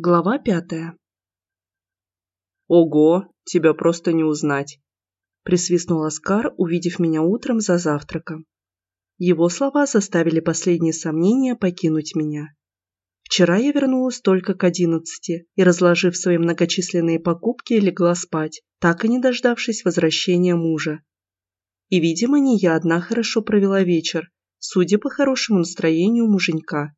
Глава пятая. «Ого, тебя просто не узнать!» присвистнул Оскар, увидев меня утром за завтраком. Его слова заставили последние сомнения покинуть меня. Вчера я вернулась только к одиннадцати и, разложив свои многочисленные покупки, легла спать, так и не дождавшись возвращения мужа. И, видимо, не я одна хорошо провела вечер, судя по хорошему настроению муженька.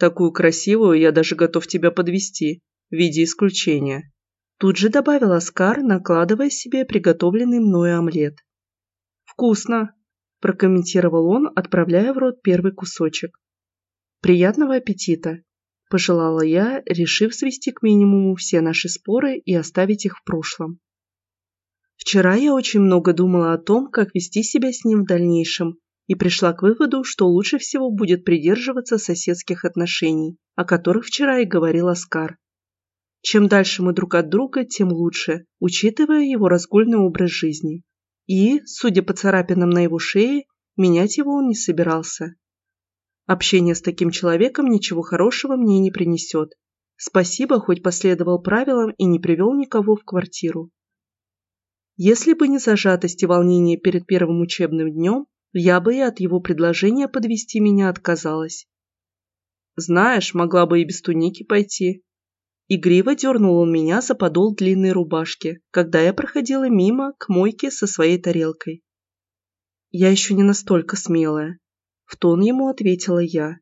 Такую красивую я даже готов тебя подвести в виде исключения. Тут же добавил Оскар, накладывая себе приготовленный мною омлет. «Вкусно!» – прокомментировал он, отправляя в рот первый кусочек. «Приятного аппетита!» – пожелала я, решив свести к минимуму все наши споры и оставить их в прошлом. Вчера я очень много думала о том, как вести себя с ним в дальнейшем, и пришла к выводу, что лучше всего будет придерживаться соседских отношений, о которых вчера и говорил Оскар. Чем дальше мы друг от друга, тем лучше, учитывая его разгульный образ жизни. И, судя по царапинам на его шее, менять его он не собирался. Общение с таким человеком ничего хорошего мне не принесет. Спасибо, хоть последовал правилам и не привел никого в квартиру. Если бы не зажатость и волнение перед первым учебным днем, я бы и от его предложения подвести меня отказалась. Знаешь, могла бы и без туники пойти. Игриво дернул он меня за подол длинной рубашки, когда я проходила мимо к мойке со своей тарелкой. Я еще не настолько смелая. В тон ему ответила я.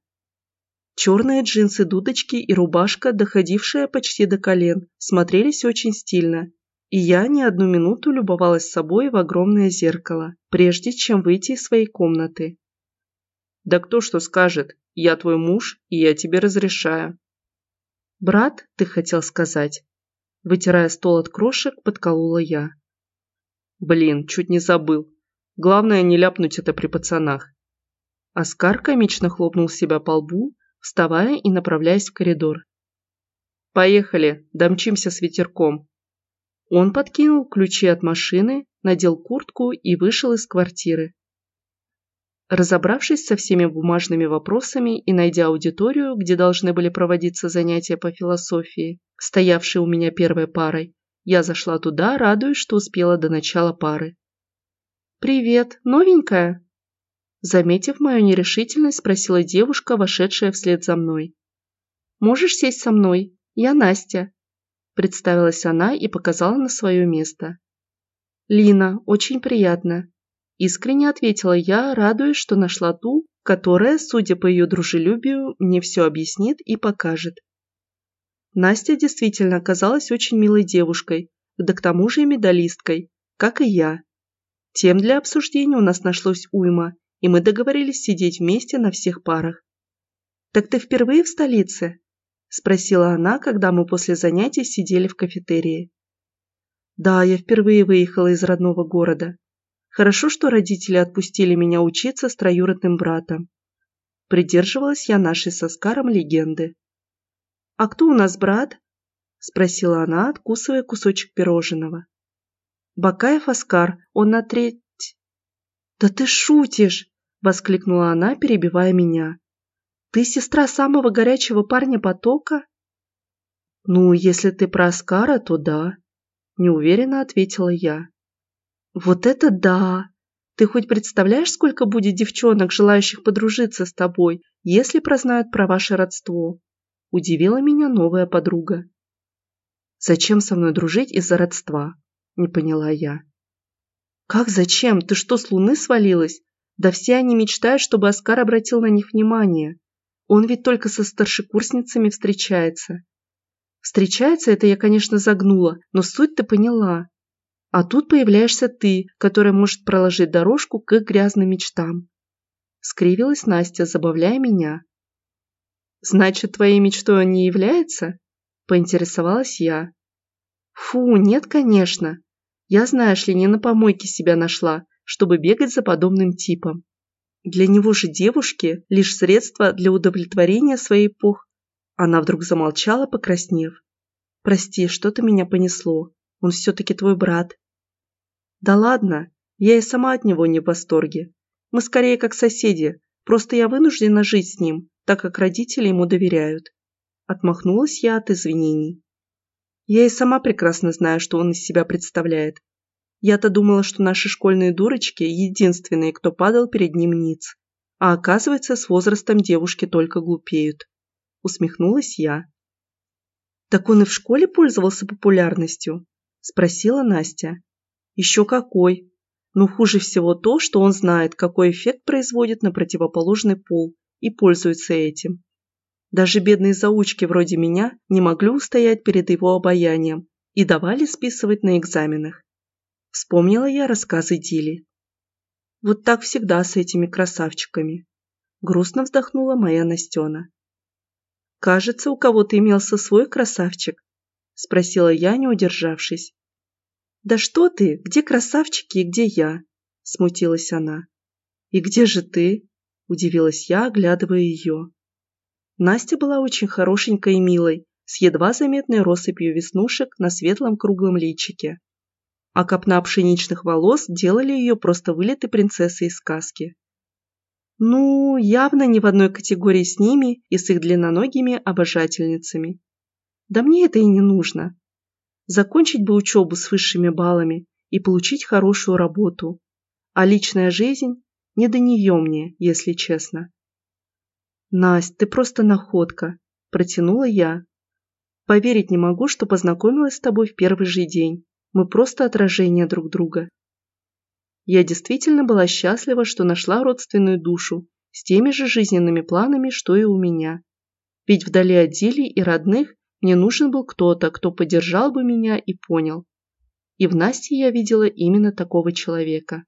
Черные джинсы-дудочки и рубашка, доходившая почти до колен, смотрелись очень стильно, и я не одну минуту любовалась собой в огромное зеркало, прежде чем выйти из своей комнаты. «Да кто что скажет? Я твой муж, и я тебе разрешаю». «Брат, ты хотел сказать?» Вытирая стол от крошек, подколола я. «Блин, чуть не забыл. Главное не ляпнуть это при пацанах». Оскар комично хлопнул себя по лбу, вставая и направляясь в коридор. «Поехали, домчимся с ветерком», он подкинул ключи от машины, надел куртку и вышел из квартиры. Разобравшись со всеми бумажными вопросами и найдя аудиторию, где должны были проводиться занятия по философии, стоявшие у меня первой парой, я зашла туда, радуясь, что успела до начала пары. «Привет, новенькая?» Заметив мою нерешительность, спросила девушка, вошедшая вслед за мной. «Можешь сесть со мной? Я Настя. Представилась она и показала на свое место. «Лина, очень приятно», – искренне ответила я, радуясь, что нашла ту, которая, судя по ее дружелюбию, мне все объяснит и покажет. Настя действительно оказалась очень милой девушкой, да к тому же и медалисткой, как и я. Тем для обсуждения у нас нашлось уйма, и мы договорились сидеть вместе на всех парах. «Так ты впервые в столице?» – спросила она, когда мы после занятий сидели в кафетерии. «Да, я впервые выехала из родного города. Хорошо, что родители отпустили меня учиться с троюродным братом. Придерживалась я нашей со Скаром легенды. «А кто у нас брат?» – спросила она, откусывая кусочек пирожного. «Бакаев Оскар, он на треть...» «Да ты шутишь!» – воскликнула она, перебивая меня. Ты сестра самого горячего парня потока? Ну, если ты про Оскара, то да, неуверенно ответила я. Вот это да! Ты хоть представляешь, сколько будет девчонок, желающих подружиться с тобой, если прознают про ваше родство? Удивила меня новая подруга. Зачем со мной дружить из-за родства? Не поняла я. Как зачем? Ты что, с луны свалилась? Да все они мечтают, чтобы Оскар обратил на них внимание. Он ведь только со старшекурсницами встречается. Встречается это я, конечно, загнула, но суть ты поняла. А тут появляешься ты, которая может проложить дорожку к их грязным мечтам. Скривилась Настя, забавляя меня. Значит, твоей мечтой он не является? Поинтересовалась я. Фу, нет, конечно. Я, знаешь ли, не на помойке себя нашла, чтобы бегать за подобным типом. Для него же девушки – лишь средство для удовлетворения своей эпох. Она вдруг замолчала, покраснев. «Прости, что-то меня понесло. Он все-таки твой брат». «Да ладно, я и сама от него не в восторге. Мы скорее как соседи, просто я вынуждена жить с ним, так как родители ему доверяют». Отмахнулась я от извинений. Я и сама прекрасно знаю, что он из себя представляет. Я-то думала, что наши школьные дурочки – единственные, кто падал перед ним ниц. А оказывается, с возрастом девушки только глупеют. Усмехнулась я. «Так он и в школе пользовался популярностью?» – спросила Настя. «Еще какой. Но хуже всего то, что он знает, какой эффект производит на противоположный пол и пользуется этим. Даже бедные заучки вроде меня не могли устоять перед его обаянием и давали списывать на экзаменах. Вспомнила я рассказы Дили. Вот так всегда с этими красавчиками. Грустно вздохнула моя Настена. «Кажется, у кого-то имелся свой красавчик?» Спросила я, не удержавшись. «Да что ты, где красавчики и где я?» Смутилась она. «И где же ты?» Удивилась я, оглядывая ее. Настя была очень хорошенькой и милой, с едва заметной россыпью веснушек на светлом круглом личике. А копна пшеничных волос делали ее просто вылитой принцессой из сказки. Ну, явно не в одной категории с ними и с их длинноногими обожательницами. Да мне это и не нужно. Закончить бы учебу с высшими баллами и получить хорошую работу. А личная жизнь не до нее мне, если честно. «Насть, ты просто находка», – протянула я. «Поверить не могу, что познакомилась с тобой в первый же день. Мы просто отражение друг друга». Я действительно была счастлива, что нашла родственную душу с теми же жизненными планами, что и у меня. Ведь вдали от Дили и родных мне нужен был кто-то, кто поддержал бы меня и понял. И в Насте я видела именно такого человека.